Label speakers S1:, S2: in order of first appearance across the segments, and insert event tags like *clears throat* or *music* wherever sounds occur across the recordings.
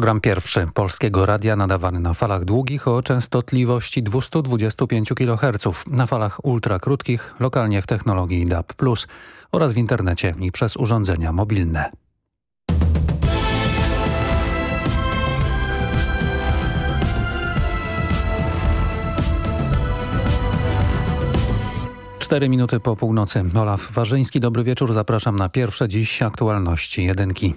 S1: program pierwszy Polskiego Radia nadawany na falach długich o częstotliwości 225 kHz, na falach ultrakrótkich, lokalnie w technologii DAB+, oraz w internecie i przez urządzenia mobilne. Cztery minuty po północy. Olaf Warzyński, dobry wieczór. Zapraszam na pierwsze dziś aktualności jedynki.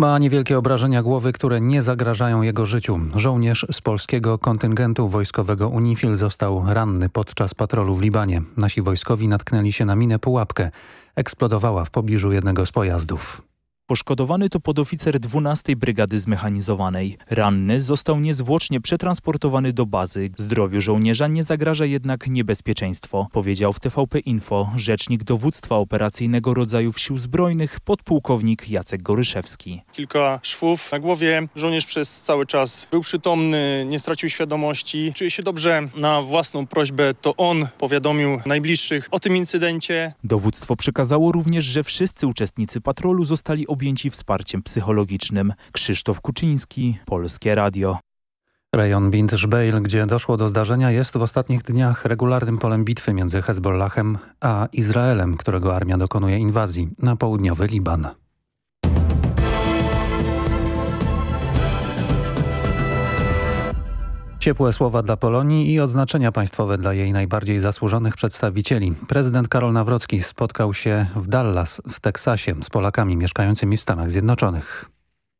S1: Ma niewielkie obrażenia głowy, które nie zagrażają jego życiu. Żołnierz z polskiego kontyngentu wojskowego UNIFIL został ranny podczas patrolu w Libanie. Nasi wojskowi natknęli się na minę pułapkę. Eksplodowała w pobliżu jednego z pojazdów.
S2: Poszkodowany to podoficer 12 Brygady Zmechanizowanej. Ranny został niezwłocznie przetransportowany do bazy. Zdrowiu żołnierza nie zagraża jednak niebezpieczeństwo, powiedział w TVP Info rzecznik dowództwa operacyjnego rodzajów sił zbrojnych podpułkownik Jacek Goryszewski.
S3: Kilka szwów na głowie. Żołnierz przez cały czas był przytomny, nie stracił świadomości. Czuje się dobrze. Na własną prośbę to on powiadomił najbliższych o tym incydencie.
S2: Dowództwo przekazało również, że wszyscy uczestnicy patrolu zostali objęci objęci wsparciem psychologicznym. Krzysztof Kuczyński, Polskie Radio.
S1: Rejon Bint Jbeil, gdzie doszło do zdarzenia, jest w ostatnich dniach regularnym polem bitwy między Hezbollahem a Izraelem, którego armia dokonuje inwazji na południowy Liban. Ciepłe słowa dla Polonii i odznaczenia państwowe dla jej najbardziej zasłużonych przedstawicieli. Prezydent Karol Nawrocki spotkał się w Dallas w Teksasie z Polakami mieszkającymi w Stanach Zjednoczonych.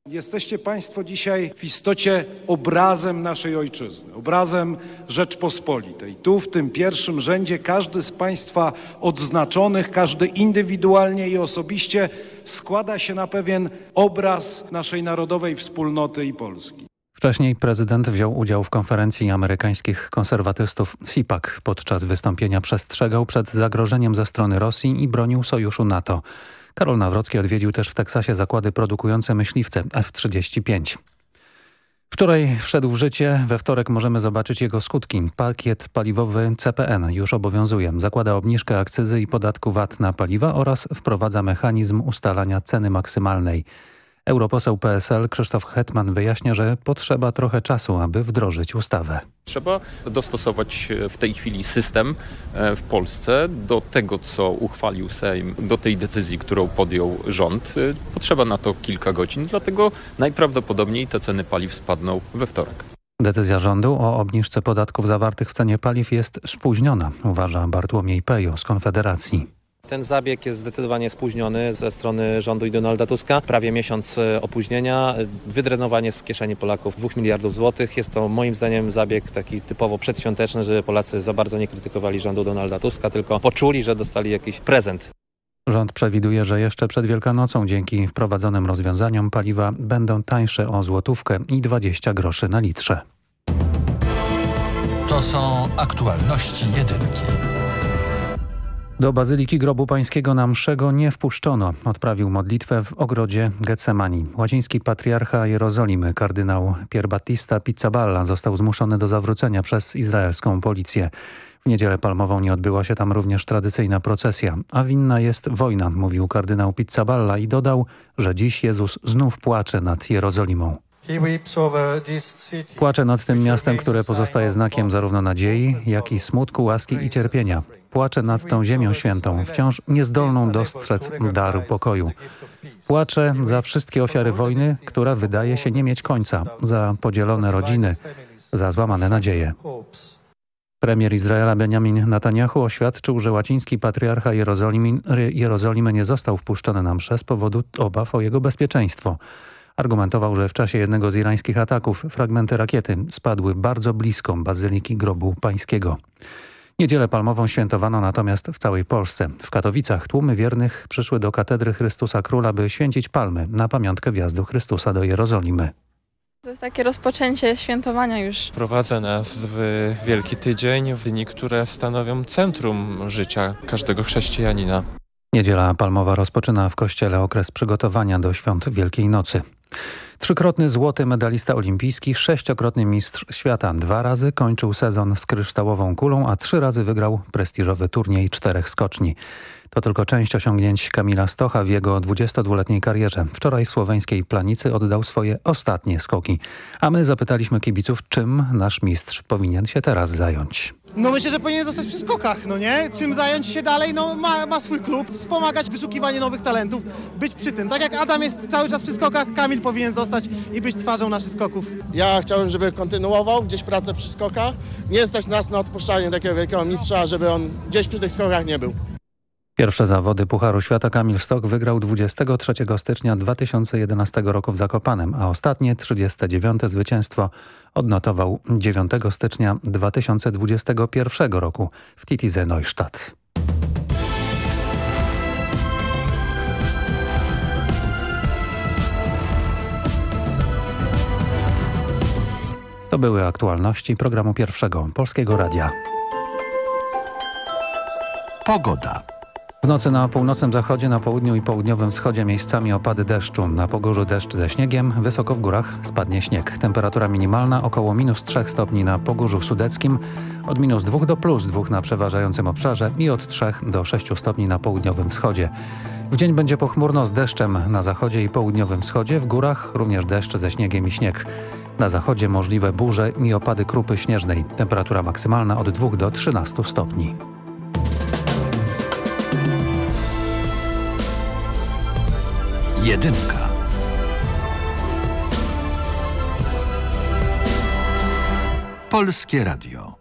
S4: Jesteście Państwo dzisiaj w istocie obrazem naszej ojczyzny, obrazem Rzeczpospolitej. Tu w tym pierwszym rzędzie każdy z Państwa odznaczonych, każdy indywidualnie i osobiście składa się na pewien obraz naszej narodowej wspólnoty i Polski.
S1: Wcześniej prezydent wziął udział w konferencji amerykańskich konserwatystów CIPAC. Podczas wystąpienia przestrzegał przed zagrożeniem ze strony Rosji i bronił sojuszu NATO. Karol Nawrocki odwiedził też w Teksasie zakłady produkujące myśliwce F-35. Wczoraj wszedł w życie, we wtorek możemy zobaczyć jego skutki. Pakiet paliwowy CPN już obowiązuje. Zakłada obniżkę akcyzy i podatku VAT na paliwa oraz wprowadza mechanizm ustalania ceny maksymalnej. Europoseł PSL Krzysztof Hetman wyjaśnia, że potrzeba trochę czasu, aby wdrożyć ustawę.
S5: Trzeba dostosować w tej chwili system e, w Polsce do tego, co uchwalił Sejm, do tej decyzji, którą podjął rząd. E, potrzeba na to kilka godzin, dlatego najprawdopodobniej te ceny paliw spadną we wtorek.
S1: Decyzja rządu o obniżce podatków zawartych w cenie paliw jest spóźniona, uważa Bartłomiej Pejo z Konfederacji.
S6: Ten zabieg jest zdecydowanie spóźniony ze strony rządu i Donalda Tuska. Prawie miesiąc e, opóźnienia, wydrenowanie z kieszeni Polaków 2 miliardów złotych. Jest to moim zdaniem zabieg taki typowo przedświąteczny, żeby Polacy za bardzo nie krytykowali rządu Donalda Tuska, tylko poczuli, że dostali jakiś prezent.
S1: Rząd przewiduje, że jeszcze przed Wielkanocą dzięki wprowadzonym rozwiązaniom paliwa będą tańsze o złotówkę i 20 groszy na litrze.
S7: To są aktualności jedynki.
S1: Do Bazyliki Grobu Pańskiego na mszego nie wpuszczono. Odprawił modlitwę w ogrodzie Getsemani. Łaciński patriarcha Jerozolimy, kardynał Pier Battista Pizzaballa został zmuszony do zawrócenia przez izraelską policję. W niedzielę palmową nie odbyła się tam również tradycyjna procesja, a winna jest wojna, mówił kardynał Pizzaballa i dodał, że dziś Jezus znów płacze nad Jerozolimą. Płacze nad tym miastem, które pozostaje znakiem zarówno nadziei, jak i smutku, łaski i cierpienia. Płacze nad tą ziemią świętą, wciąż niezdolną dostrzec daru pokoju. Płacze za wszystkie ofiary wojny, która wydaje się nie mieć końca, za podzielone rodziny, za złamane nadzieje. Premier Izraela Benjamin Netanyahu oświadczył, że łaciński patriarcha Jerozolimy, Jerozolimy nie został wpuszczony na msze z powodu obaw o jego bezpieczeństwo. Argumentował, że w czasie jednego z irańskich ataków fragmenty rakiety spadły bardzo blisko Bazyliki Grobu Pańskiego. Niedzielę palmową świętowano natomiast w całej Polsce. W Katowicach tłumy wiernych przyszły do katedry Chrystusa Króla, by święcić palmy na pamiątkę wjazdu Chrystusa do Jerozolimy.
S8: To jest takie rozpoczęcie świętowania już.
S9: Prowadza nas w Wielki Tydzień, w dni, które stanowią centrum życia każdego chrześcijanina.
S1: Niedziela palmowa rozpoczyna w kościele okres przygotowania do świąt Wielkiej Nocy. Trzykrotny złoty medalista olimpijski, sześciokrotny mistrz świata. Dwa razy kończył sezon z kryształową kulą, a trzy razy wygrał prestiżowy turniej czterech skoczni. To tylko część osiągnięć Kamila Stocha w jego 22-letniej karierze. Wczoraj w słoweńskiej Planicy oddał swoje ostatnie skoki. A my zapytaliśmy kibiców, czym nasz mistrz powinien się teraz zająć.
S10: No myślę, że powinien zostać przy skokach, no nie? Czym zająć się dalej? No ma, ma swój klub, wspomagać wyszukiwanie nowych talentów, być przy tym. Tak jak Adam jest cały czas przy skokach, Kamil powinien zostać i być twarzą naszych skoków.
S11: Ja chciałbym, żeby kontynuował gdzieś pracę przy skokach. Nie stać nas na odpuszczanie takiego wielkiego mistrza, żeby on gdzieś przy tych skokach nie był.
S1: Pierwsze zawody Pucharu Świata Kamil Stok wygrał 23 stycznia 2011 roku w Zakopanem, a ostatnie 39 zwycięstwo odnotował 9 stycznia 2021 roku w Titize Neustadt. To były aktualności programu pierwszego Polskiego Radia.
S7: Pogoda.
S1: W nocy na północnym zachodzie, na południu i południowym wschodzie miejscami opady deszczu. Na Pogórzu deszcz ze śniegiem, wysoko w górach spadnie śnieg. Temperatura minimalna około minus 3 stopni na Pogórzu Sudeckim, od minus 2 do plus 2 na przeważającym obszarze i od 3 do 6 stopni na południowym wschodzie. W dzień będzie pochmurno z deszczem na zachodzie i południowym wschodzie, w górach również deszcz ze śniegiem i śnieg. Na zachodzie możliwe burze i opady krupy śnieżnej. Temperatura maksymalna od 2 do 13 stopni.
S7: Jedynka. Polskie Radio.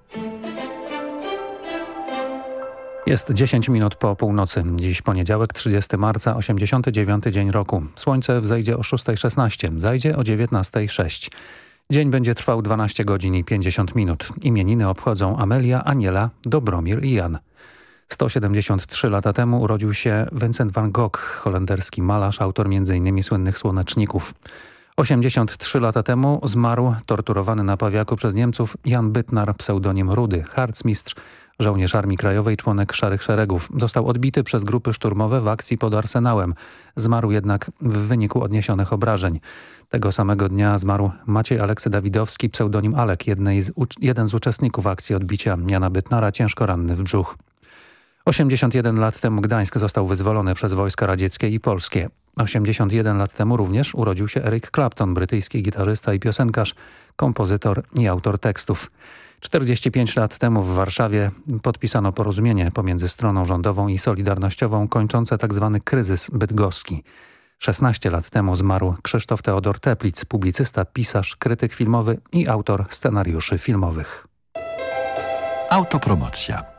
S1: Jest 10 minut po północy. Dziś poniedziałek, 30 marca, 89 dzień roku. Słońce wzejdzie o 6.16, zajdzie o 19.06. Dzień będzie trwał 12 godzin i 50 minut. Imieniny obchodzą Amelia, Aniela, Dobromir i Jan. 173 lata temu urodził się Vincent van Gogh, holenderski malarz, autor m.in. słynnych Słoneczników. 83 lata temu zmarł torturowany na Pawiaku przez Niemców Jan Bytnar, pseudonim Rudy, harcmistrz, żołnierz Armii Krajowej, członek Szarych Szeregów. Został odbity przez grupy szturmowe w akcji pod Arsenałem. Zmarł jednak w wyniku odniesionych obrażeń. Tego samego dnia zmarł Maciej Aleksy Dawidowski, pseudonim Alek, z, jeden z uczestników akcji odbicia Jana Bytnara, ciężko ranny w brzuch. 81 lat temu Gdańsk został wyzwolony przez wojska radzieckie i polskie. 81 lat temu również urodził się Eric Clapton, brytyjski gitarzysta i piosenkarz, kompozytor i autor tekstów. 45 lat temu w Warszawie podpisano porozumienie pomiędzy stroną rządową i solidarnościową kończące tzw. Tak kryzys bydgoski. 16 lat temu zmarł Krzysztof Teodor Teplic, publicysta, pisarz, krytyk filmowy i autor scenariuszy filmowych.
S7: Autopromocja.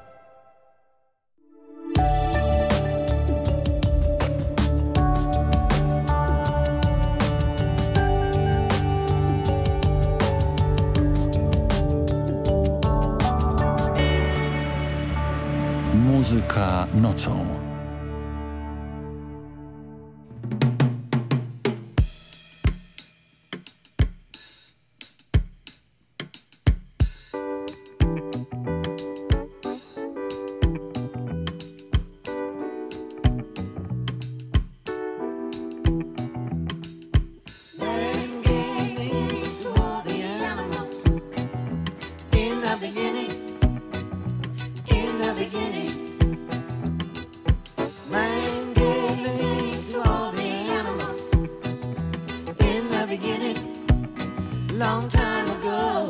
S7: Muzyka nocą.
S12: beginning, long time ago.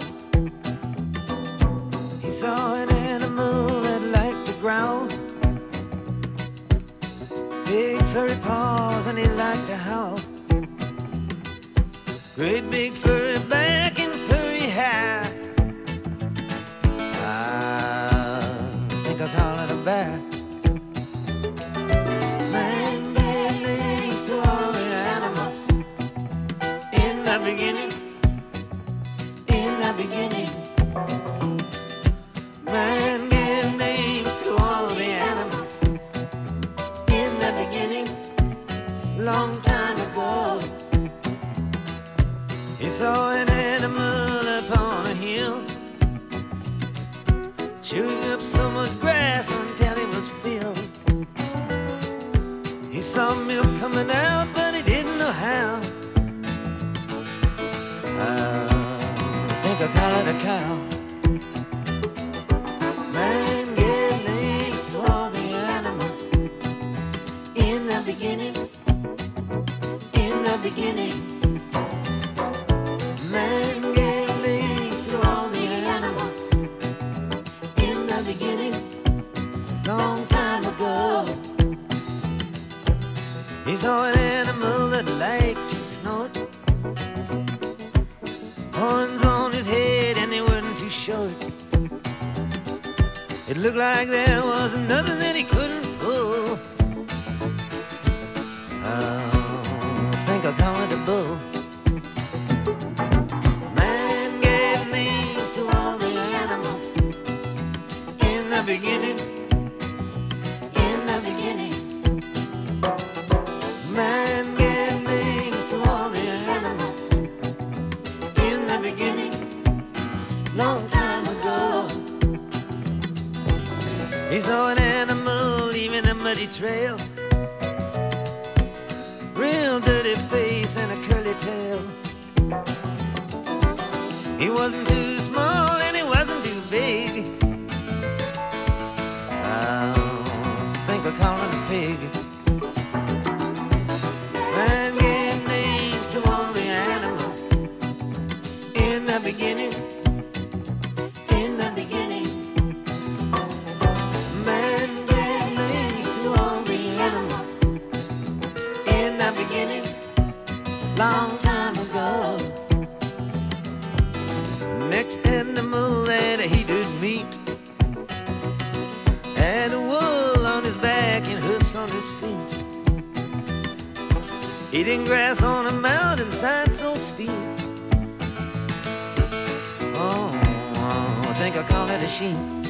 S12: He saw an animal that liked to growl, big furry paws, and he liked to howl. Great big furry town. the beginning, in the beginning, man gave names to all the animals. In the beginning, long time ago, he saw an animal leaving a muddy trail. Real dirty face and a curly tail. He wasn't too beijinho.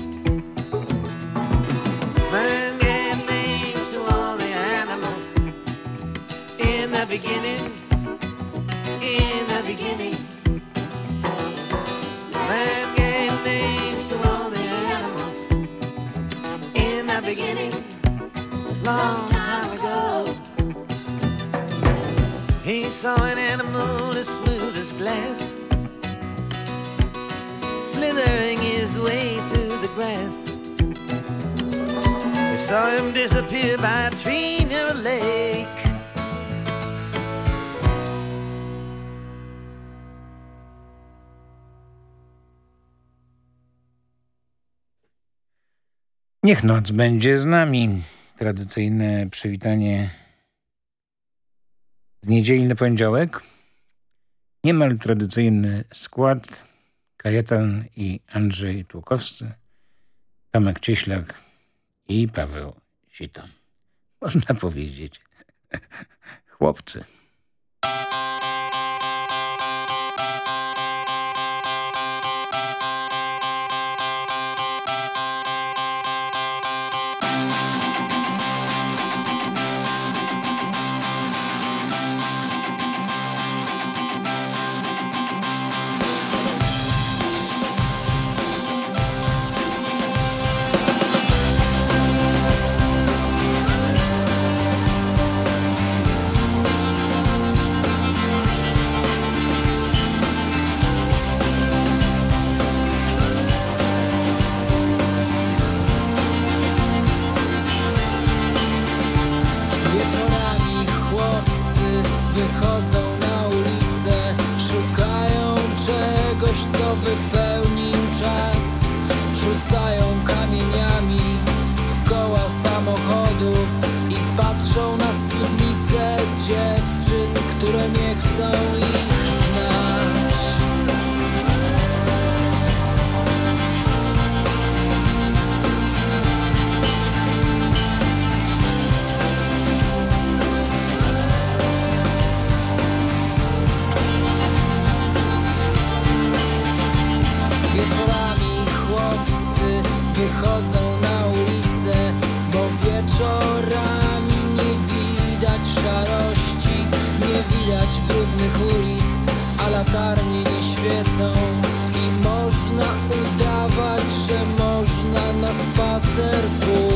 S13: Niech noc będzie z nami. Tradycyjne przywitanie z niedzieli na poniedziałek. Niemal tradycyjny skład. Kajetan i Andrzej Tłukowski, Tomek Cieślak i Paweł Sito. Można powiedzieć, *laughs* chłopcy.
S14: Wieczorami nie widać szarości, nie widać brudnych ulic, a latarnie nie świecą i można udawać, że można na spacer pójść.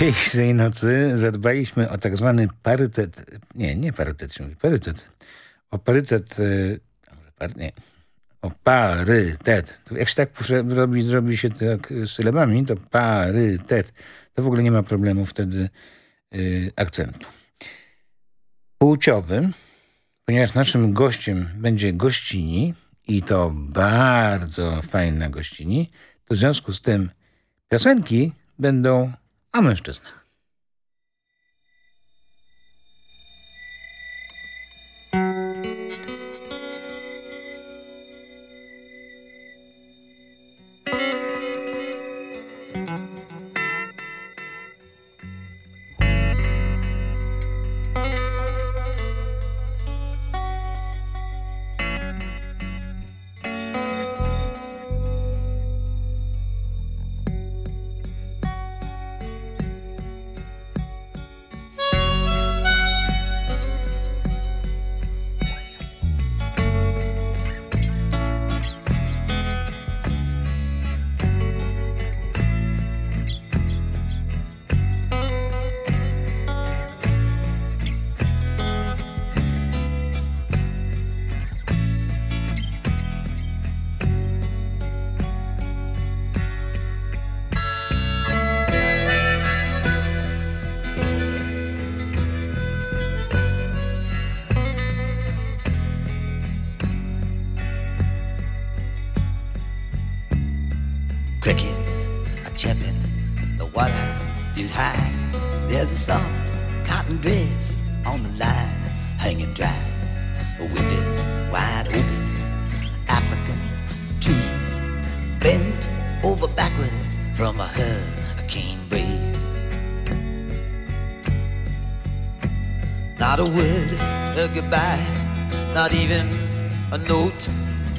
S13: Dzisiejszej nocy zadbaliśmy o tak zwany parytet. Nie, nie parytet się mówi, parytet. O parytet. par- Nie. O parytet. Jak się tak zrobi, zrobi się tak y, sylabami, to parytet. To w ogóle nie ma problemu wtedy y, akcentu. Płciowy, ponieważ naszym gościem będzie gościni i to bardzo fajna gościni, to w związku z tym piosenki będą o mężczyznach.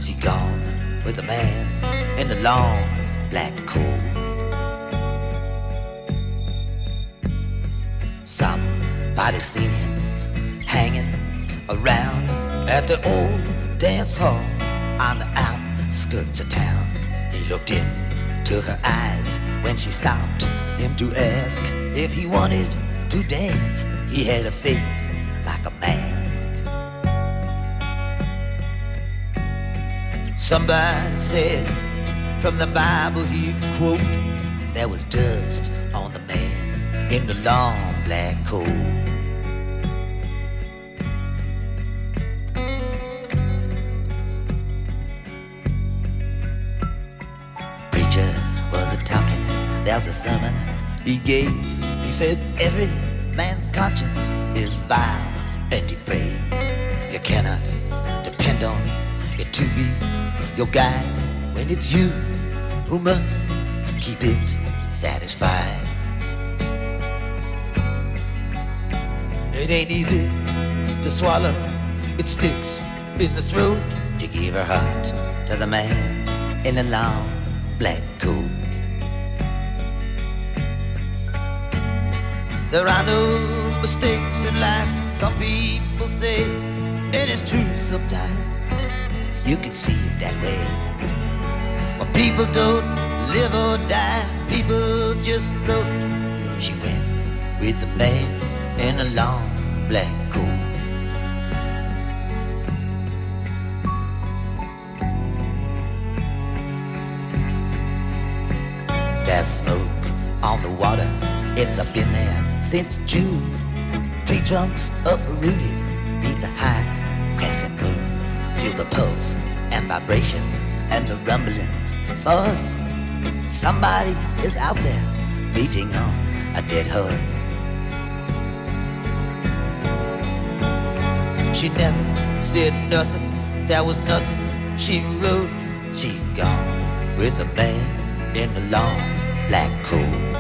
S15: She gone with a man in the long black coat. Somebody seen him hanging around at the old dance hall on the outskirts of town. He looked in to to her eyes when she stopped him to ask if he wanted to dance. He had a face Somebody said from the Bible he'd quote, there was dust on the man in the long black coat. Preacher was a talking, there's a sermon he gave. He said every man's conscience is vile and depraved. You cannot depend on it to be your guide when it's you who must keep it satisfied. It ain't easy to swallow, it sticks in the throat to give her heart to the man in a long black coat. There are no mistakes in life, some people say, and it's true sometimes. You can see it that way. But people don't live or die, people just float. She went with a man in a long black coat. There's smoke on the water, it's up in there since June. Tree trunks uprooted neath the high vibration and the rumbling force. Somebody is out there beating on a dead horse. She never said nothing, there was nothing she wrote. She gone with a man in a long black coat.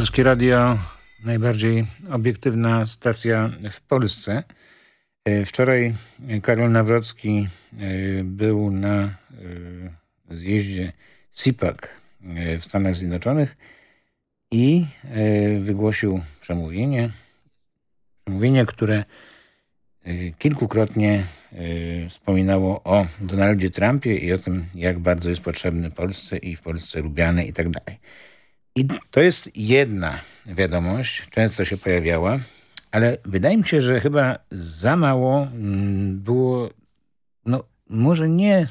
S13: Polskie Radio, najbardziej obiektywna stacja w Polsce. E, Wczoraj Karol Nawrocki e, był na e, zjeździe CIPAC w Stanach Zjednoczonych i wygłosił przemówienie, przemówienie, które kilkukrotnie wspominało o Donaldzie Trumpie i o tym, jak bardzo jest potrzebny Polsce i w Polsce lubiany i tak dalej. I to jest jedna wiadomość, często się pojawiała, ale wydaje mi się, że chyba za mało mm, było, no może nie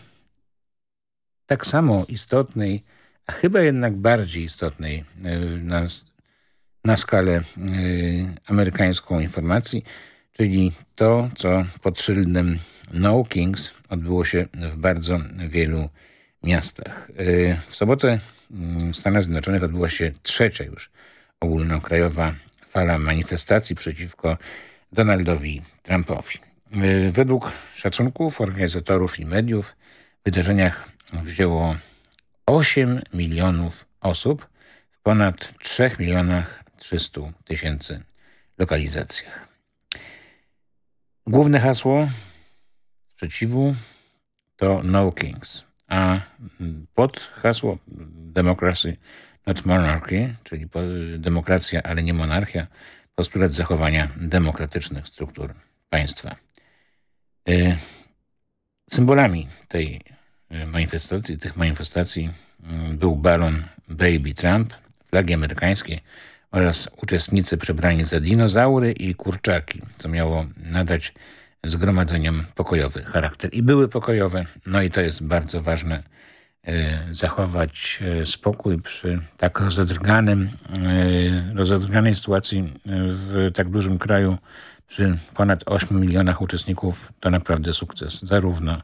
S13: tak samo istotnej, a chyba jednak bardziej istotnej e, na, na skalę e, amerykańską informacji, czyli to, co pod szyldem No Kings odbyło się w bardzo wielu miastach. E, W sobotę w Stanach Zjednoczonych odbyła się trzecia już ogólnokrajowa fala manifestacji przeciwko Donaldowi Trumpowi. Yy, Według szacunków organizatorów i mediów w wydarzeniach wzięło 8 milionów osób w ponad 3 milionach 300 tysięcy lokalizacjach. Główne hasło sprzeciwu to No Kings, a pod hasło Democracy not Monarchy, czyli demokracja, ale nie monarchia, postulat zachowania demokratycznych struktur państwa. Y, Symbolami tej y, manifestacji, tych manifestacji y, był balon Baby Trump, flagi amerykańskie oraz uczestnicy przebrani za dinozaury i kurczaki, co miało nadać zgromadzeniom pokojowy charakter. I były pokojowe, no i to jest bardzo ważne, e, zachować e, spokój przy tak rozedrganym, e, rozedrganej sytuacji w tak dużym kraju, przy ponad 8 milionach uczestników, to naprawdę sukces. Zarówno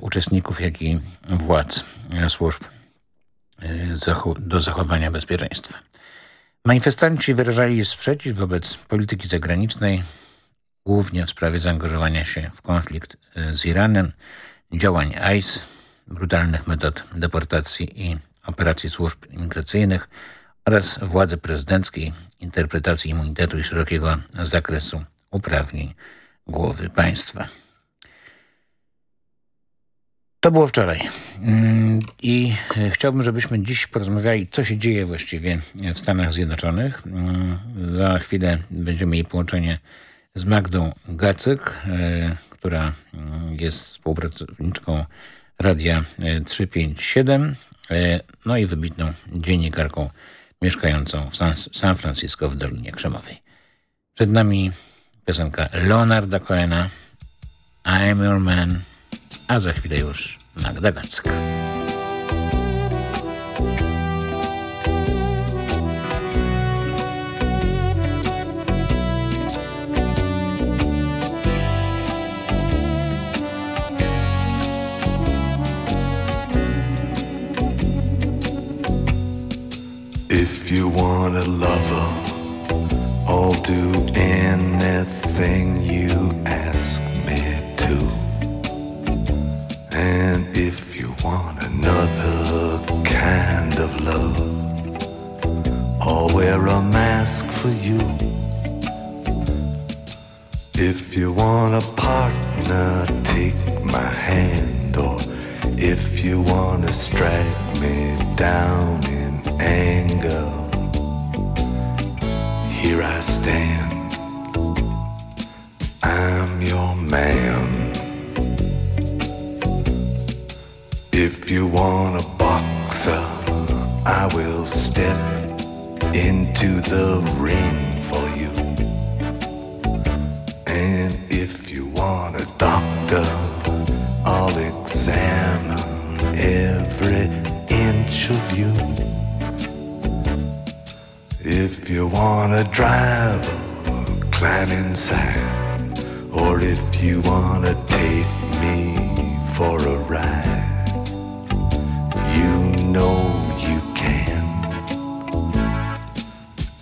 S13: uczestników, jak i władz służb do zachowania bezpieczeństwa. Manifestanci wyrażali sprzeciw wobec polityki zagranicznej, głównie w sprawie zaangażowania się w konflikt z Iranem, działań ICE, brutalnych metod deportacji i operacji służb imigracyjnych oraz władzy prezydenckiej, interpretacji immunitetu i szerokiego zakresu uprawnień głowy państwa. To było wczoraj Mm, i e, chciałbym, żebyśmy dziś porozmawiali, co się dzieje właściwie w Stanach Zjednoczonych. Mm, Za chwilę będziemy mieli połączenie z Magdą Gacyk, e, która mm, jest współpracowniczką Radia e, 357, e, no i wybitną dziennikarką mieszkającą w San, Francisco w Dolinie Krzemowej. Przed nami piosenka Leonarda Cohena, I'm Your Man, a za chwilę już Magda Gacyk.
S16: If you want a lover, I'll do anything you ask me to. And if you want another kind of love, I'll wear a mask for you. If you want a partner, take my hand. Or if you want to strike me down in anger, here I stand. I'm your man. If you want a boxer, I will step into the ring for you. And if you want a You want a climb inside. Or if you want to take me for a ride, you know you can.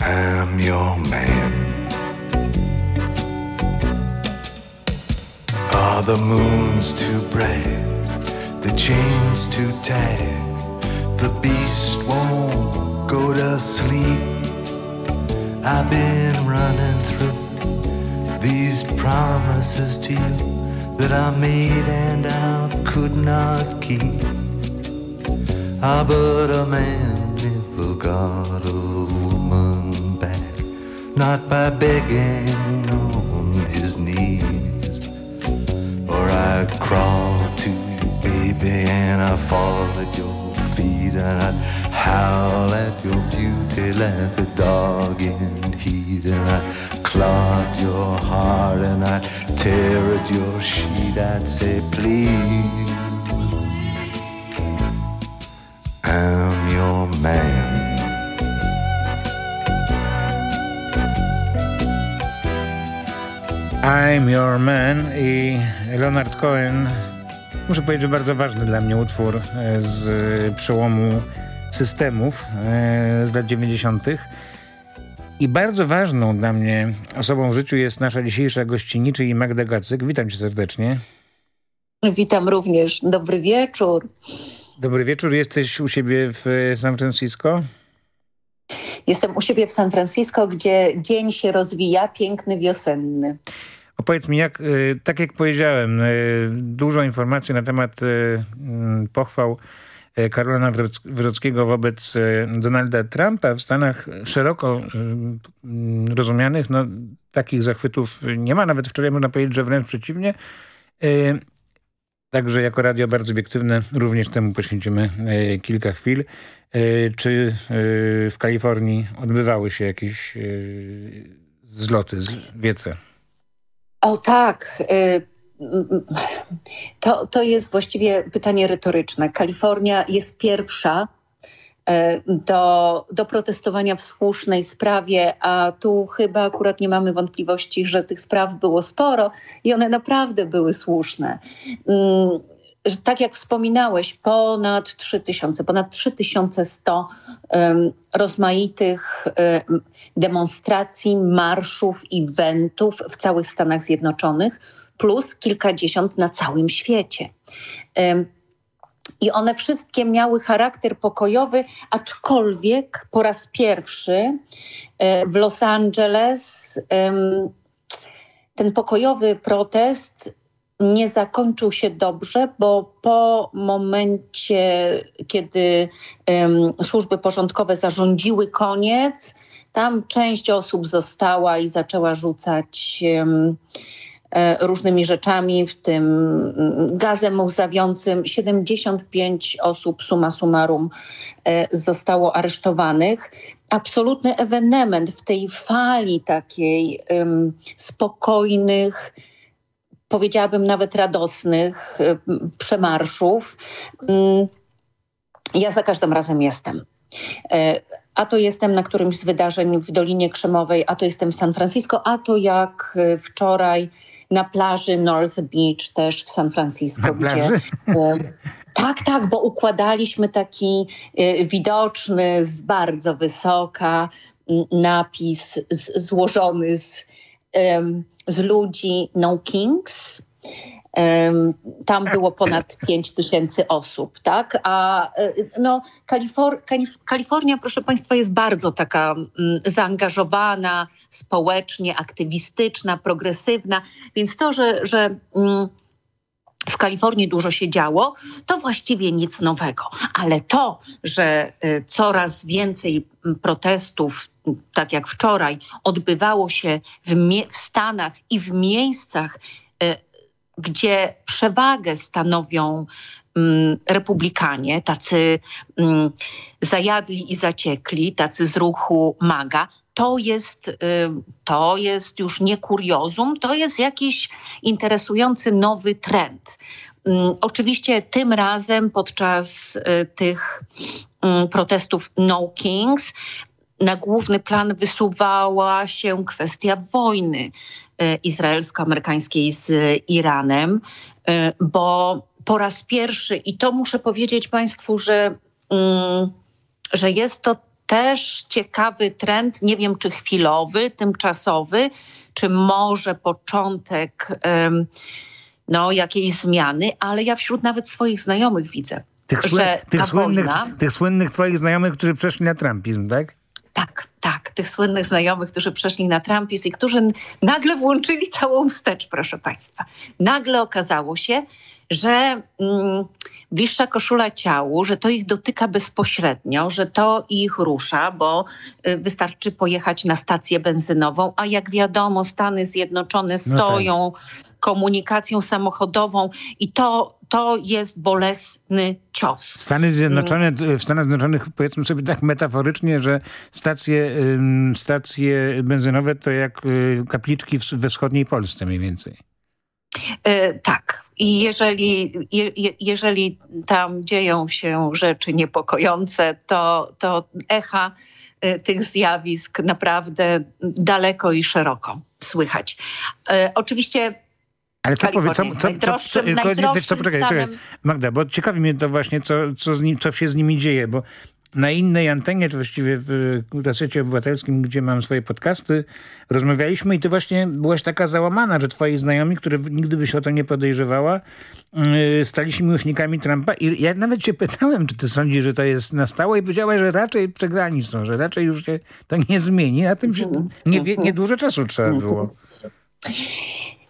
S16: I'm your man. Are the moons too bright? The chains too tight? The beast I've been running through these promises to you that I made and I could not keep. Ah, but a man never got a woman back, not by begging on his knees. Or I'd crawl to you, baby, and I'd fall at your feet, and I'd howl at your beauty like a dog in heat, and I'd clog your heart, and I'd tear at your sheet. I'd say, please, I'm your man.
S13: I'm Your Man i Leonard Cohen. Muszę powiedzieć, że bardzo ważny dla mnie utwór e, z przełomu systemów e, z lat 90. I bardzo ważną dla mnie osobą w życiu jest nasza dzisiejsza gościni, czyli Magda Gacyk. Witam cię serdecznie.
S17: Witam również. Dobry wieczór.
S13: Dobry wieczór. Jesteś u siebie w San Francisco?
S17: Jestem u siebie w San Francisco, gdzie dzień się rozwija, piękny, wiosenny.
S13: Opowiedz mi, jak, y, tak jak powiedziałem, dużo informacji na temat pochwał Karola Nawroc- Wrockiego wobec y, Donalda Trumpa w Stanach szeroko mm, rozumianych. No, takich zachwytów nie ma. Nawet wczoraj można powiedzieć, że wręcz przeciwnie. Także jako radio bardzo obiektywne również temu poświęcimy kilka chwil. Czy w Kalifornii odbywały się jakieś zloty, z- wiece?
S17: O tak. To, to jest właściwie pytanie retoryczne. Kalifornia jest pierwsza e, do, do protestowania w słusznej sprawie, a tu chyba akurat nie mamy wątpliwości, że tych spraw było sporo i one naprawdę były słuszne. Mm, Tak jak wspominałeś, ponad 3000, ponad 3100 em, rozmaitych em, demonstracji, marszów, eventów w całych Stanach Zjednoczonych, plus kilkadziesiąt na całym świecie. I one wszystkie miały charakter pokojowy, aczkolwiek po raz pierwszy e, w Los Angeles ten pokojowy protest nie zakończył się dobrze, bo po momencie, kiedy em, służby porządkowe zarządziły koniec, tam część osób została i zaczęła rzucać e, różnymi rzeczami, w tym gazem łzawiącym. 75 osób summa summarum e, zostało aresztowanych. Absolutny ewenement w tej fali takiej spokojnych, powiedziałabym nawet radosnych y, przemarszów. Mm, Ja za każdym razem jestem. E, A to jestem na którymś z wydarzeń w Dolinie Krzemowej, a to jestem w San Francisco, a to jak wczoraj na plaży North Beach też w San Francisco, gdzie e, tak, tak, bo układaliśmy taki e, widoczny z bardzo wysoka napis z, złożony z, z ludzi No Kings. Tam było ponad 5 tysięcy osób, tak? A e, no, Kalifor Kalif Kalifornia, proszę Państwa, jest bardzo taka mm, zaangażowana społecznie, aktywistyczna, progresywna, więc to, że, że mm, w Kalifornii dużo się działo, to właściwie nic nowego. Ale to, że y, coraz więcej mm, protestów, tak jak wczoraj, odbywało się w, w Stanach i w miejscach, y, gdzie przewagę stanowią mm, republikanie, tacy mm, zajadli i zaciekli, tacy z ruchu MAGA, to jest, to jest już nie kuriozum, to jest jakiś interesujący nowy trend. Mm, Oczywiście tym razem podczas y, tych protestów No Kings na główny plan wysuwała się kwestia wojny e, izraelsko-amerykańskiej z Iranem, e, bo po raz pierwszy, i to muszę powiedzieć Państwu, że, mm, że jest to też ciekawy trend, nie wiem czy chwilowy, tymczasowy, czy może początek no, jakiejś zmiany, ale ja wśród nawet swoich znajomych widzę,
S13: Tych, słyn- tych, słynnych,
S17: wojna,
S13: tych słynnych twoich znajomych, którzy przeszli na trumpizm, tak?
S17: Tak, tak, tych słynnych znajomych, którzy przeszli na Trumpizm i którzy nagle włączyli całą wstecz, proszę Państwa. Nagle okazało się, że mm, bliższa koszula ciału, że to ich dotyka bezpośrednio, że to ich rusza, bo y, wystarczy pojechać na stację benzynową, a jak wiadomo Stany Zjednoczone
S13: tak.
S17: stoją komunikacją samochodową i to, to jest bolesny cios.
S13: Stany Zjednoczone, w Stanach Zjednoczonych powiedzmy sobie tak metaforycznie, że stacje, stacje benzynowe to jak y, kapliczki w, we wschodniej Polsce mniej więcej.
S17: E, tak. I jeżeli, je, je- jeżeli tam dzieją się rzeczy niepokojące, to, to echa e, tych zjawisk naprawdę daleko i szeroko słychać. E, oczywiście
S13: Ale co powie, co, co, co, co. Magda, bo ciekawi mnie to właśnie, co, co, z nim, co się z nimi dzieje, bo na innej antenie, czy właściwie w Resecie Obywatelskim, gdzie mam swoje podcasty, rozmawialiśmy i ty właśnie byłaś taka załamana, że twoi znajomi, które nigdy byś o to nie podejrzewała, yy, stali się miłośnikami Trumpa. I ja nawet cię pytałem, czy ty sądzisz, że to jest na stałe i powiedziałaś, że raczej przegrani są, że raczej już się to nie zmieni, a tym się nie, wie- nie dużo czasu trzeba było.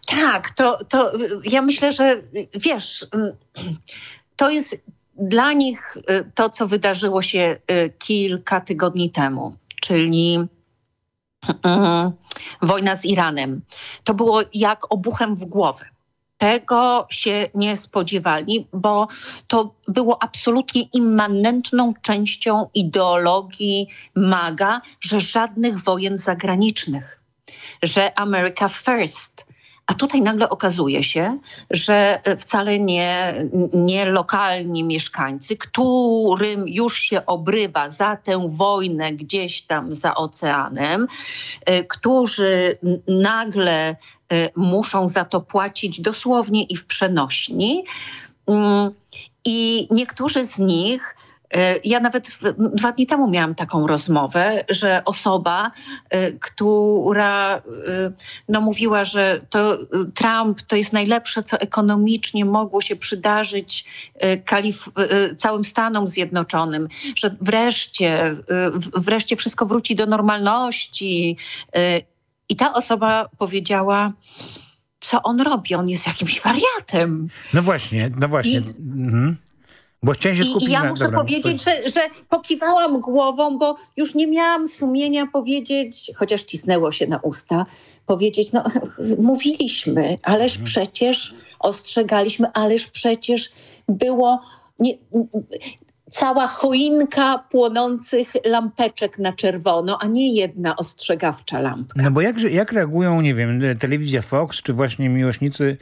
S17: Tak, to, to ja myślę, że wiesz, to jest dla nich y, to, co wydarzyło się y, kilka tygodni temu, czyli wojna z Iranem. To było jak obuchem w głowę. Tego się nie spodziewali, bo to było absolutnie immanentną częścią ideologii MAGA, że żadnych wojen zagranicznych, że America First. A tutaj nagle okazuje się, że wcale nie, nie lokalni mieszkańcy, którym już się obrywa za tę wojnę gdzieś tam za oceanem, y, którzy nagle y, muszą za to płacić dosłownie i w przenośni. Mm, I niektórzy z nich Ja nawet dwa dni temu miałam taką rozmowę, że osoba, y, która y, no, mówiła, że to Trump to jest najlepsze, co ekonomicznie mogło się przydarzyć Kalif- całym Stanom Zjednoczonym, że wreszcie, wreszcie wszystko wróci do normalności. I ta osoba powiedziała, co on robi? On jest jakimś wariatem.
S13: No właśnie, no właśnie. Mhm. Bo chciałem się
S17: I,
S13: skupić
S17: I ja
S13: na...
S17: muszę
S13: dobra,
S17: powiedzieć, że, że pokiwałam głową, bo już nie miałam sumienia powiedzieć, chociaż cisnęło się na usta, powiedzieć, no mówiliśmy, ależ
S13: Mhm.
S17: przecież ostrzegaliśmy, ależ przecież było nie, cała choinka płonących lampeczek na czerwono, a nie jedna ostrzegawcza lampka.
S13: No bo jak, jak reagują, nie wiem, telewizja Fox, czy właśnie miłośnicy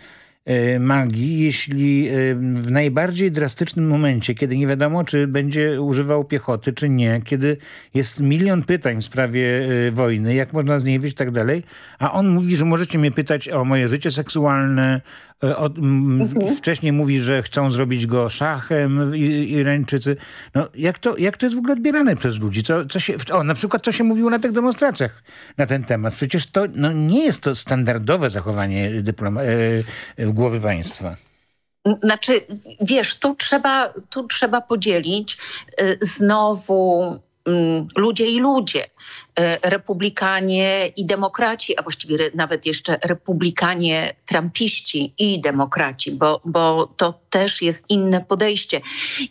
S13: magii, jeśli e, w najbardziej drastycznym momencie, kiedy nie wiadomo, czy będzie używał piechoty, czy nie, kiedy jest milion pytań w sprawie e, wojny, jak można z niej wyjść i tak dalej, a on mówi, że możecie mnie pytać o moje życie seksualne, e, o, m, wcześniej mówi, że chcą zrobić go szachem i- Irańczycy. No, jak, to, jak to jest w ogóle odbierane przez ludzi? Co, co się, o, na przykład co się mówiło na tych demonstracjach na ten temat. Przecież to no, nie jest to standardowe zachowanie dyploma, e, w głowy państwa.
S17: Znaczy, wiesz, tu trzeba, tu trzeba podzielić y, znowu ludzie i ludzie, y, republikanie i demokraci, a właściwie nawet jeszcze republikanie, trampiści i demokraci, bo, bo to też jest inne podejście.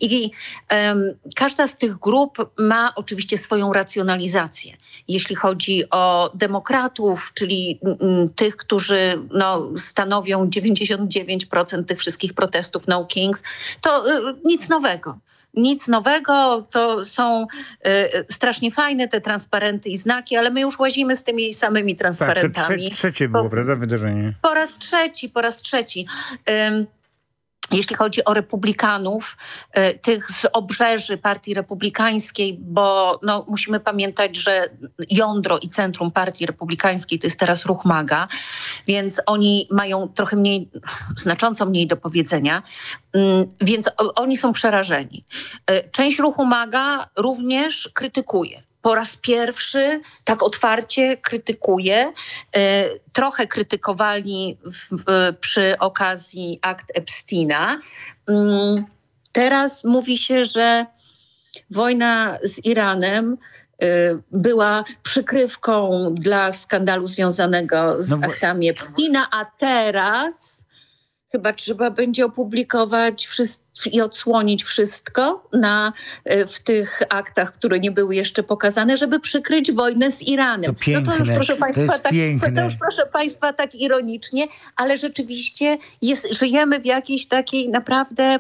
S17: I em, każda z tych grup ma oczywiście swoją racjonalizację. Jeśli chodzi o demokratów, czyli mm, tych, którzy no, stanowią 99% tych wszystkich protestów No Kings, to y, nic nowego. Nic nowego, to są y, strasznie fajne te transparenty i znaki, ale my już łazimy z tymi samymi
S13: Tak, to
S17: transparentami.
S13: trze trzecie było, prawda, wydarzenie?
S17: Po raz trzeci, po raz trzeci. Ym, jeśli chodzi o republikanów, y, tych z obrzeży partii republikańskiej, bo no, musimy pamiętać, że jądro i centrum partii republikańskiej to jest teraz ruch MAGA, więc oni mają trochę mniej, znacząco mniej do powiedzenia, Ym, więc oni są przerażeni. Y, Część ruchu MAGA również krytykuje po raz pierwszy tak otwarcie krytykuje. E, Trochę krytykowali w, przy okazji akt Epsteina. Mm, Teraz mówi się, że wojna z Iranem e, była przykrywką dla skandalu związanego z
S13: No bo-
S17: aktami Epsteina, a teraz chyba trzeba będzie opublikować i odsłonić wszystko na, e, w tych aktach, które nie były jeszcze pokazane, żeby przykryć wojnę z Iranem.
S13: To
S17: no to już
S13: piękne,
S17: proszę
S13: to
S17: Państwa,
S13: jest
S17: tak,
S13: piękne.
S17: to już proszę Państwa tak ironicznie, ale rzeczywiście jest, żyjemy w jakiejś takiej naprawdę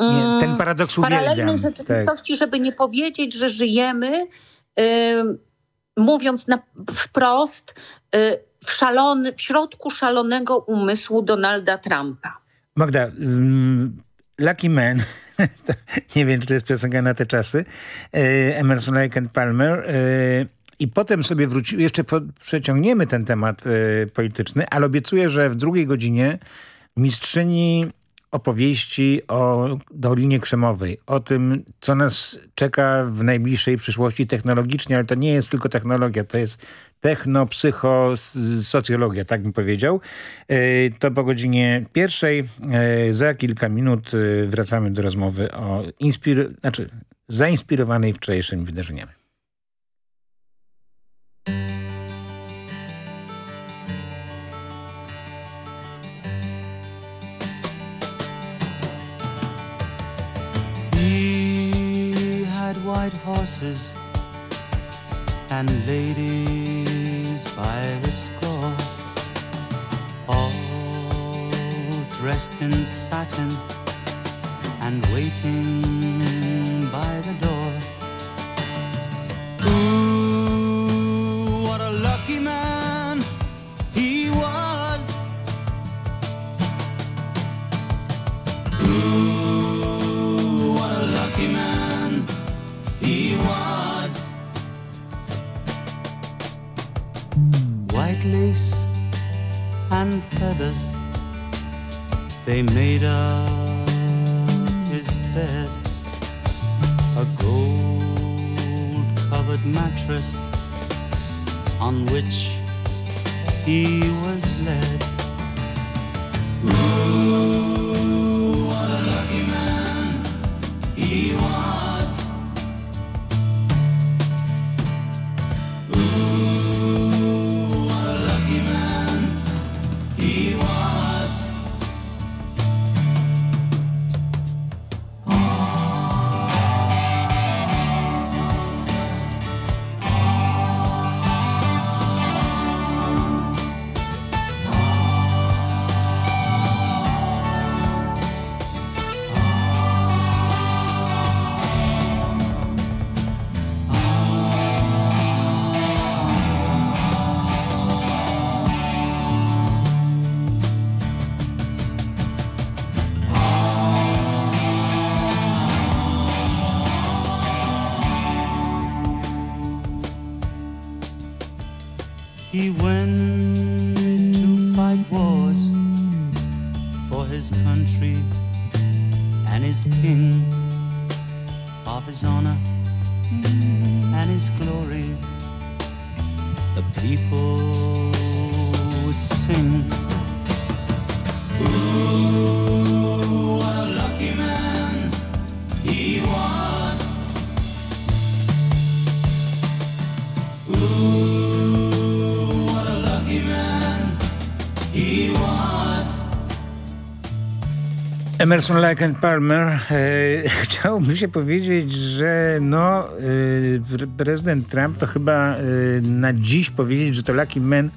S13: Nie, ten paradoks
S17: paralelnej
S13: uwielbiam.
S17: rzeczywistości, żeby nie powiedzieć, że żyjemy mówiąc na, wprost y, w, szalony, w środku szalonego umysłu Donalda Trumpa.
S13: Magda, mm, Lucky Man, *laughs* to nie wiem, czy to jest piosenka na te czasy, e, Emerson, Lake and Palmer. e, I potem sobie wrócimy, jeszcze po, przeciągniemy ten temat e, polityczny, ale obiecuję, że w drugiej godzinie mistrzyni opowieści o Dolinie Krzemowej, o tym, co nas czeka w najbliższej przyszłości technologicznie, ale to nie jest tylko technologia, to jest techno, psycho, s- socjologia, tak bym powiedział. E, To po godzinie pierwszej. E, Za kilka minut e, wracamy do rozmowy o inspir... znaczy, zainspirowanej wczorajszymi wydarzeniami.
S18: White horses and ladies by the score, all dressed in satin and waiting by the door. White lace and feathers, they made up his bed. A a gold covered mattress on which he was led. Ooh,
S13: Emerson Lake and Palmer. E, *laughs* chciałbym się powiedzieć, że no, e, pre- prezydent Trump to chyba e, na dziś powiedzieć, że to Lucky Man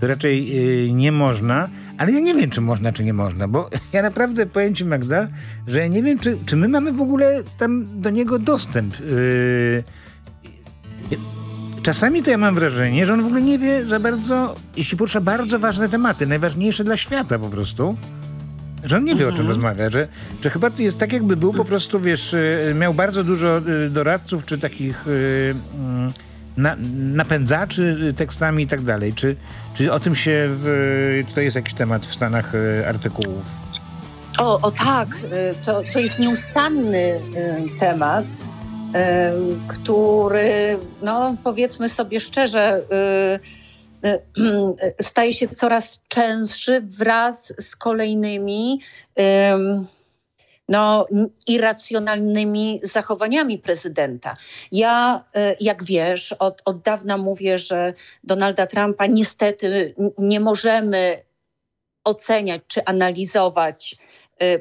S13: to raczej e, nie można, ale ja nie wiem, czy można, czy nie można, bo *laughs* ja naprawdę powiem ci Magda, że nie wiem, czy, czy my mamy w ogóle tam do niego dostęp. E, Czasami to ja mam wrażenie, że on w ogóle nie wie za bardzo, jeśli porusza bardzo ważne tematy, najważniejsze dla świata po prostu, że on nie wie o czym rozmawia, że, że chyba to jest tak jakby był po prostu, wiesz, y, miał bardzo dużo y, doradców, czy takich y, mm, na, napędzaczy tekstami i tak dalej. Czy, czy o tym się, w, to jest jakiś temat w Stanach artykułów?
S17: O, o tak, to, to jest nieustanny temat, który, no powiedzmy sobie szczerze, y, y, *clears throat* staje się coraz częstszy wraz z kolejnymi ym, no, irracjonalnymi zachowaniami prezydenta. Ja, jak wiesz, od, od dawna mówię, że Donalda Trumpa niestety nie możemy oceniać czy analizować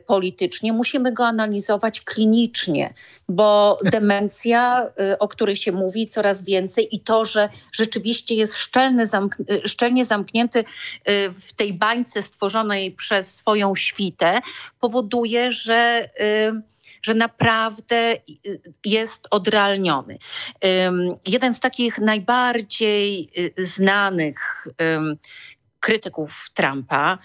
S17: politycznie, musimy go analizować klinicznie, bo demencja, y, o której się mówi coraz więcej i to, że rzeczywiście jest szczelny zamk- y, szczelnie zamknięty y, w tej bańce stworzonej przez swoją świtę, powoduje, że y, że naprawdę y, jest odrealniony. Jeden z takich najbardziej y, znanych krytyków Trumpa,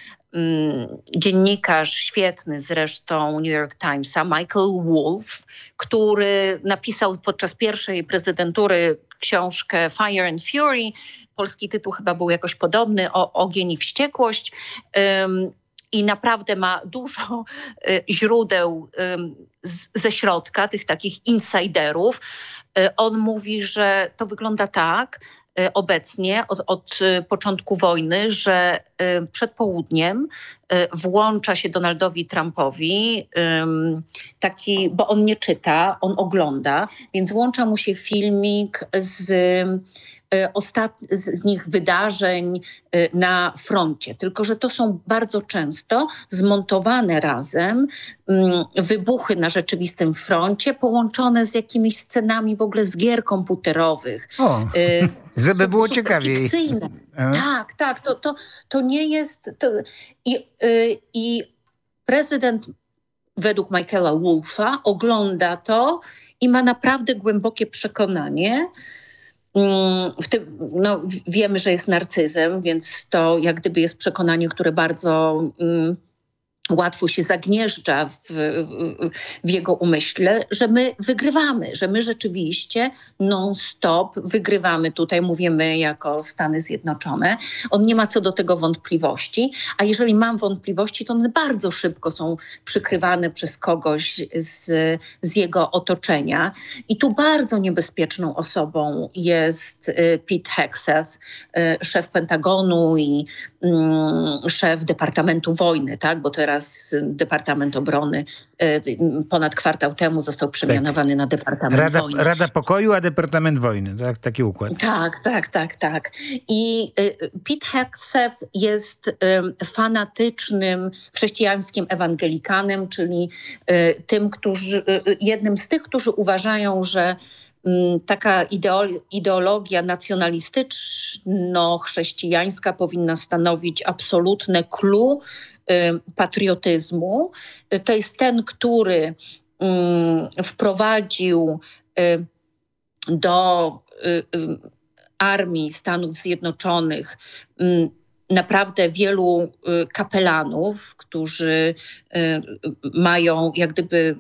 S17: dziennikarz świetny zresztą New York Timesa, Michael Wolff, który napisał podczas pierwszej prezydentury książkę Fire and Fury. Polski tytuł chyba był jakoś podobny, o ogień i wściekłość. I naprawdę ma dużo y, źródeł ze środka, tych takich insiderów. Y, On mówi, że to wygląda tak y, obecnie od, od początku wojny, że przed południem włącza się Donaldowi Trumpowi taki, bo on nie czyta, on ogląda, więc włącza mu się filmik z ostatnich wydarzeń y, na froncie. Tylko, że to są bardzo często zmontowane razem mm, wybuchy na rzeczywistym froncie, połączone z jakimiś scenami w ogóle z gier komputerowych.
S13: O,
S17: z- *laughs*
S13: żeby było ciekawiej.
S17: fikcyjne. Tak, tak, to, to, to nie jest... To, i, y, I prezydent według Michaela Wolfa ogląda to i ma naprawdę głębokie przekonanie, tym, no, w- wiemy, że jest narcyzem, więc to jak gdyby jest przekonanie, które bardzo mm, łatwo się zagnieżdża w, w, jego umyśle, że my wygrywamy, że my rzeczywiście non-stop wygrywamy. Tutaj mówimy jako Stany Zjednoczone. On nie ma co do tego wątpliwości, a jeżeli mam wątpliwości, to one bardzo szybko są przykrywane przez kogoś z, z jego otoczenia. I tu bardzo niebezpieczną osobą jest y, Pete Hegseth, y, szef Pentagonu i mm, szef Departamentu Wojny, tak? bo teraz Departament Obrony y, ponad kwartał temu został przemianowany tak. na Departament
S13: Rada,
S17: Wojny.
S13: Rada Pokoju, a Departament Wojny, tak? taki układ.
S17: Tak, tak, tak, tak. I y, Pete Hegseth jest y, fanatycznym chrześcijańskim ewangelikanem, czyli tym, którzy, jednym z tych, którzy uważają, że taka ideologia nacjonalistyczno-chrześcijańska powinna stanowić absolutne clue patriotyzmu. To jest ten, który wprowadził do armii Stanów Zjednoczonych naprawdę wielu kapelanów, którzy mają jak gdyby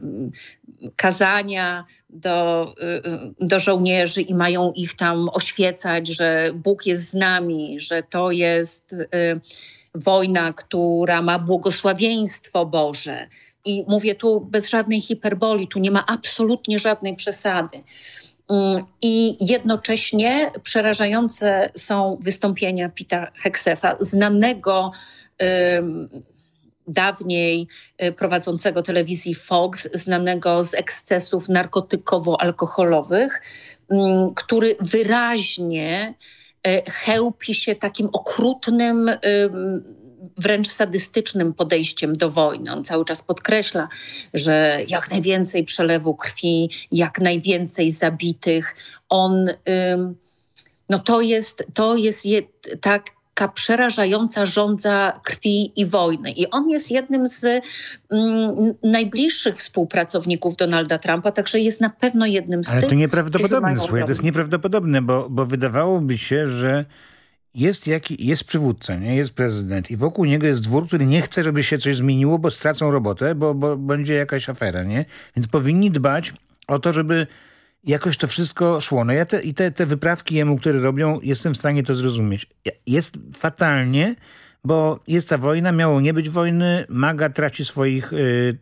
S17: kazania do, do żołnierzy i mają ich tam oświecać, że Bóg jest z nami, że to jest wojna, która ma błogosławieństwo Boże. I mówię tu bez żadnej hiperboli, tu nie ma absolutnie żadnej przesady. I jednocześnie przerażające są wystąpienia Pita Heksefa, znanego um, dawniej prowadzącego telewizji Fox, znanego z ekscesów narkotykowo-alkoholowych, um, który wyraźnie chełpi się takim okrutnym, wręcz sadystycznym podejściem do wojny. On cały czas podkreśla, że jak najwięcej przelewu krwi, jak najwięcej zabitych. On, no to jest, to jest je, tak taka przerażająca rządza krwi i wojny. I on jest jednym z mm, najbliższych współpracowników Donalda Trumpa, także jest na pewno jednym z
S13: Ale
S17: tych...
S13: to nieprawdopodobne, słuchaj, to jest nieprawdopodobne, bo, bo wydawałoby się, że jest, jaki, jest przywódca, nie? jest prezydent i wokół niego jest dwór, który nie chce, żeby się coś zmieniło, bo stracą robotę, bo, bo będzie jakaś afera, nie? Więc powinni dbać o to, żeby jakoś to wszystko szło. No ja te, i te, te wyprawki jemu, które robią, jestem w stanie to zrozumieć. Jest fatalnie, bo jest ta wojna, miało nie być wojny, Maga traci swoich y,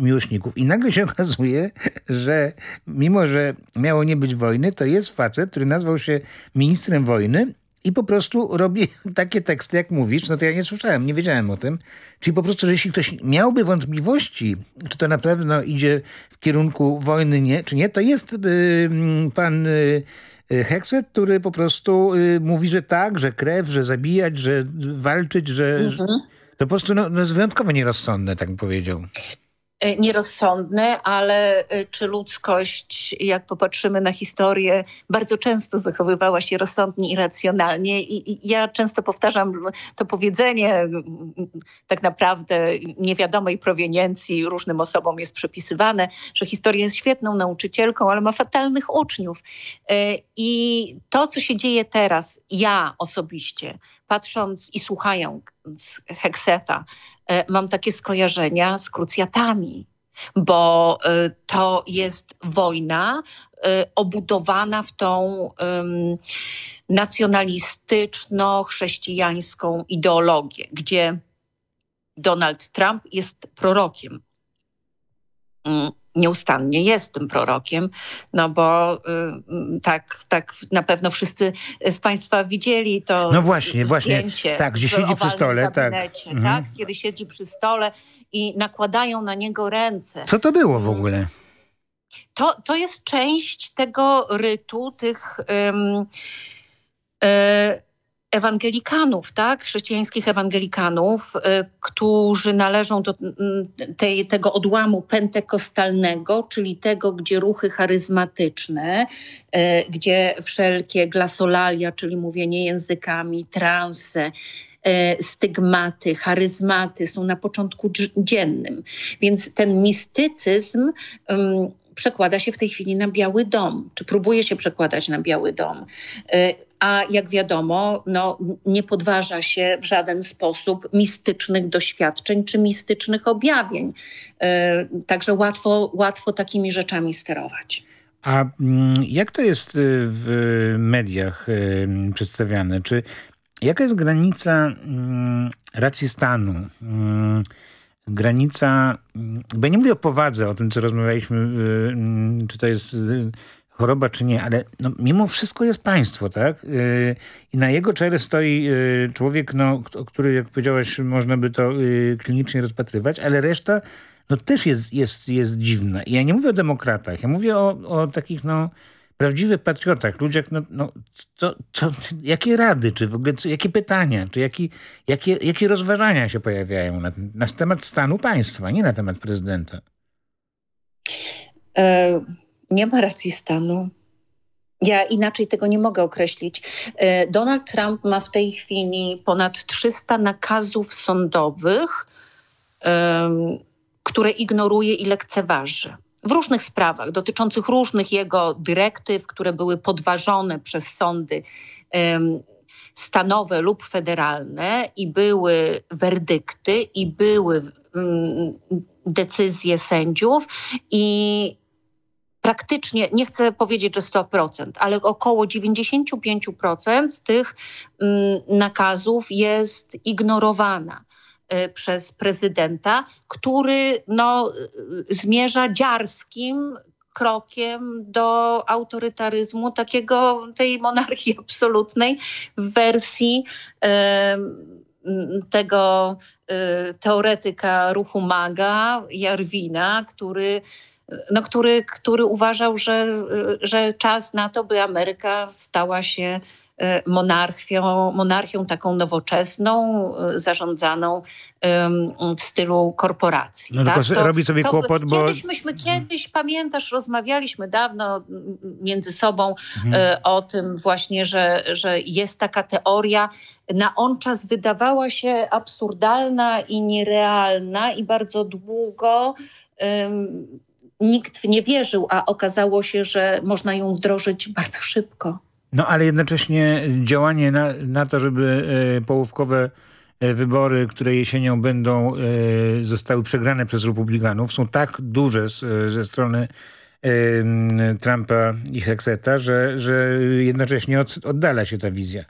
S13: miłośników. I nagle się *laughs* okazuje, że mimo, że miało nie być wojny, to jest facet, który nazwał się ministrem wojny i po prostu robi *laughs* takie teksty, jak mówisz, no to ja nie słyszałem, nie wiedziałem o tym. Czyli po prostu, że jeśli ktoś miałby wątpliwości, czy to na pewno idzie w kierunku wojny, nie, czy nie, to jest y, pan y, Hekset, który po prostu y, mówi, że tak, że krew, że zabijać, że walczyć, że...
S17: Mhm.
S13: to po prostu no, no jest wyjątkowo nierozsądne, tak bym powiedział
S17: nierozsądne, ale czy ludzkość, jak popatrzymy na historię, bardzo często zachowywała się rozsądnie i racjonalnie. I, ja często powtarzam to powiedzenie, tak naprawdę niewiadomej proweniencji różnym osobom jest przypisywane, że historia jest świetną nauczycielką, ale ma fatalnych uczniów. I to, co się dzieje teraz, ja osobiście, patrząc i słuchając Hekseta, mam takie skojarzenia z krucjatami, bo to jest wojna obudowana w tą nacjonalistyczno-chrześcijańską ideologię, gdzie Donald Trump jest prorokiem nieustannie jest tym prorokiem, no bo y, tak, tak na pewno wszyscy z Państwa widzieli to
S13: No właśnie, właśnie, tak, gdzie siedzi przy stole, tak.
S17: Mhm. tak. Kiedy siedzi przy stole i nakładają na niego ręce.
S13: Co to było w ogóle?
S17: To, to jest część tego rytu, tych... Um, ewangelikanów, tak? chrześcijańskich ewangelikanów, y, którzy należą do tej, tego odłamu pentekostalnego, czyli tego, gdzie ruchy charyzmatyczne, y, gdzie wszelkie glasolalia, czyli mówienie językami, transe, y, stygmaty, charyzmaty są na początku dziennym. Więc ten mistycyzm przekłada się w tej chwili na Biały Dom, czy próbuje się przekładać na Biały Dom. E, A jak wiadomo, no, nie podważa się w żaden sposób mistycznych doświadczeń czy mistycznych objawień. E, Także łatwo, łatwo takimi rzeczami sterować.
S13: A mm, jak to jest y, w mediach y, przedstawiane? Czy jaka jest granica mm, racji stanu? Granica, bo ja nie mówię o powadze, o tym co rozmawialiśmy, y, mm, czy to jest y, choroba, czy nie, ale no, mimo wszystko jest państwo, tak? Y, I na jego czele stoi człowiek, no, który, jak powiedziałaś, można by to klinicznie rozpatrywać, ale reszta no, też jest, jest, jest dziwna. I ja nie mówię o demokratach, ja mówię o, o takich, no, prawdziwych patriotach, ludziach, no, no co, co, jakie rady, czy w ogóle co, jakie pytania, czy jaki, jakie, jakie rozważania się pojawiają na, na temat stanu państwa, nie na temat prezydenta.
S17: E, Nie ma racji stanu. Ja inaczej tego nie mogę określić. E, Donald Trump ma w tej chwili ponad 300 nakazów sądowych, które ignoruje i lekceważy. W różnych sprawach dotyczących różnych jego dyrektyw, które były podważone przez sądy stanowe lub federalne i były werdykty i były mm, decyzje sędziów i praktycznie, nie chcę powiedzieć, że 100%, ale około 95% z tych mm, nakazów jest ignorowana przez prezydenta, który no, y, zmierza dziarskim krokiem do autorytaryzmu, takiego tej monarchii *laughs* absolutnej w wersji em, tego y, teoretyka ruchu maga, Jarwina, który no, który, który uważał, że, że czas na to, by Ameryka stała się e, monarchią, monarchią taką nowoczesną, e, zarządzaną w stylu korporacji.
S13: No
S17: tak?
S13: tylko robi sobie kłopot, bo-
S17: Kiedyś myśmy, kiedyś pamiętasz, rozmawialiśmy dawno między sobą
S13: Mhm.
S17: e, o tym właśnie, że, że jest taka teoria, na on czas wydawała się absurdalna i nierealna i bardzo długo em, nikt w nie wierzył, a okazało się, że można ją wdrożyć bardzo szybko.
S13: No ale jednocześnie działanie na, na to, żeby e, połówkowe e, wybory, które jesienią będą, e, zostały przegrane przez republikanów, są tak duże z, ze strony Trumpa i Hexeta, że, że jednocześnie od, oddala się ta wizja.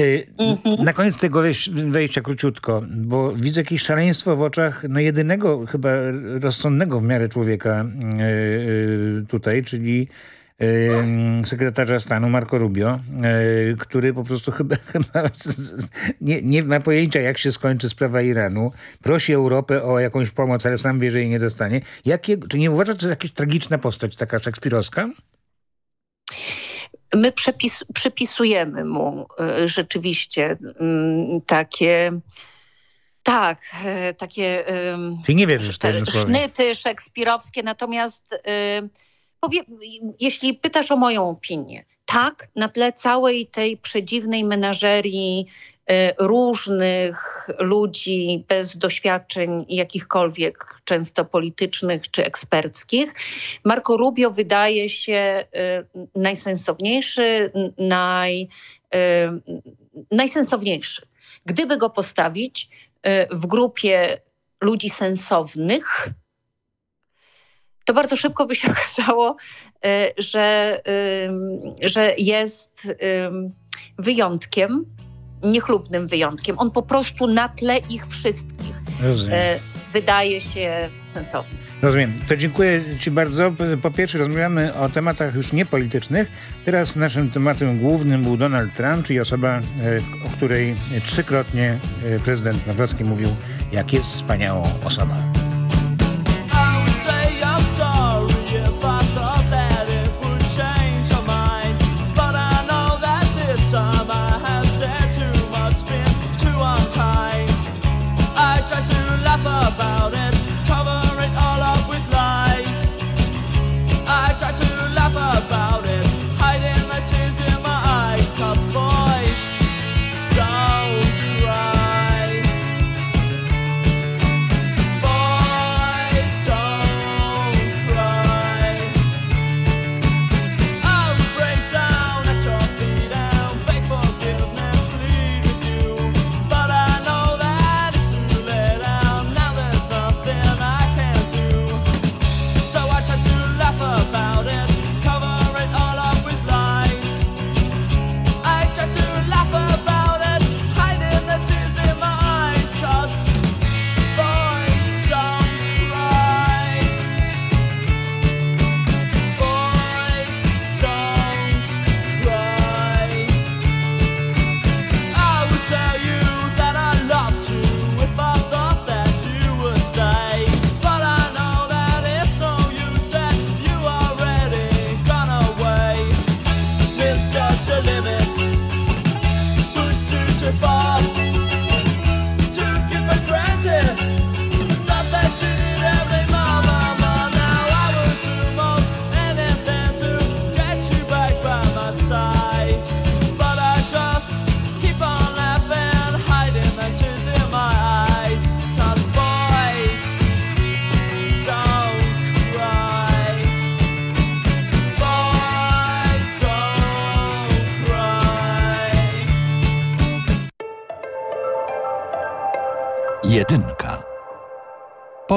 S13: E, Na koniec tego wejś- wejścia króciutko, bo widzę jakieś szaleństwo w oczach no jedynego chyba rozsądnego w miarę człowieka e, e, tutaj, czyli sekretarza stanu Marco Rubio, który po prostu chyba, *laughs* chyba nie, nie ma pojęcia jak się skończy sprawa Iranu. Prosi Europę o jakąś pomoc, ale sam wie, że jej nie dostanie. Jakie, czy nie uważasz, że to jest jakaś tragiczna postać taka szekspirowska?
S17: My przepis, przypisujemy mu y, rzeczywiście mm, takie, tak, y, takie
S13: nie wierzysz słowie.
S17: sznyty szekspirowskie, natomiast y, powie, jeśli pytasz o moją opinię, tak, na tle całej tej przedziwnej menażerii różnych ludzi bez doświadczeń jakichkolwiek, często politycznych czy eksperckich, Marco Rubio wydaje się y, najsensowniejszy, naj, y, najsensowniejszy. Gdyby go postawić y, w grupie ludzi sensownych, to bardzo szybko by się *laughs* okazało, y, że, że jest wyjątkiem, niechlubnym wyjątkiem. On po prostu na tle ich wszystkich y, wydaje się sensowny.
S13: Rozumiem. To dziękuję Ci bardzo. Po pierwsze rozmawiamy o tematach już niepolitycznych. Teraz naszym tematem głównym był Donald Trump, czyli osoba, e, o której trzykrotnie e, prezydent Nawrocki mówił, jak jest wspaniałą osobą.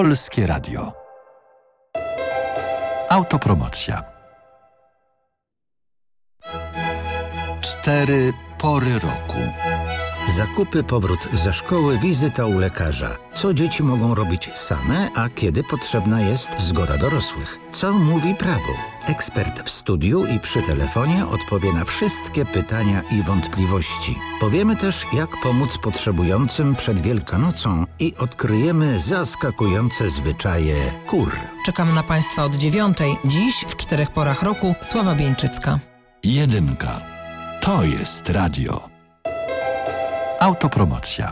S16: Polskie Radio. Autopromocja. Cztery pory roku.
S19: Zakupy, powrót ze szkoły, wizyta u lekarza. Co dzieci mogą robić same, a kiedy potrzebna jest zgoda dorosłych? Co mówi prawo? Ekspert w studiu i przy telefonie odpowie na wszystkie pytania i wątpliwości. Powiemy też, jak pomóc potrzebującym przed Wielkanocą i odkryjemy zaskakujące zwyczaje kur.
S20: Czekam na Państwa od dziewiątej. Dziś w czterech porach roku Sława Bieńczycka.
S16: Jedynka. To jest radio. Autopromocja.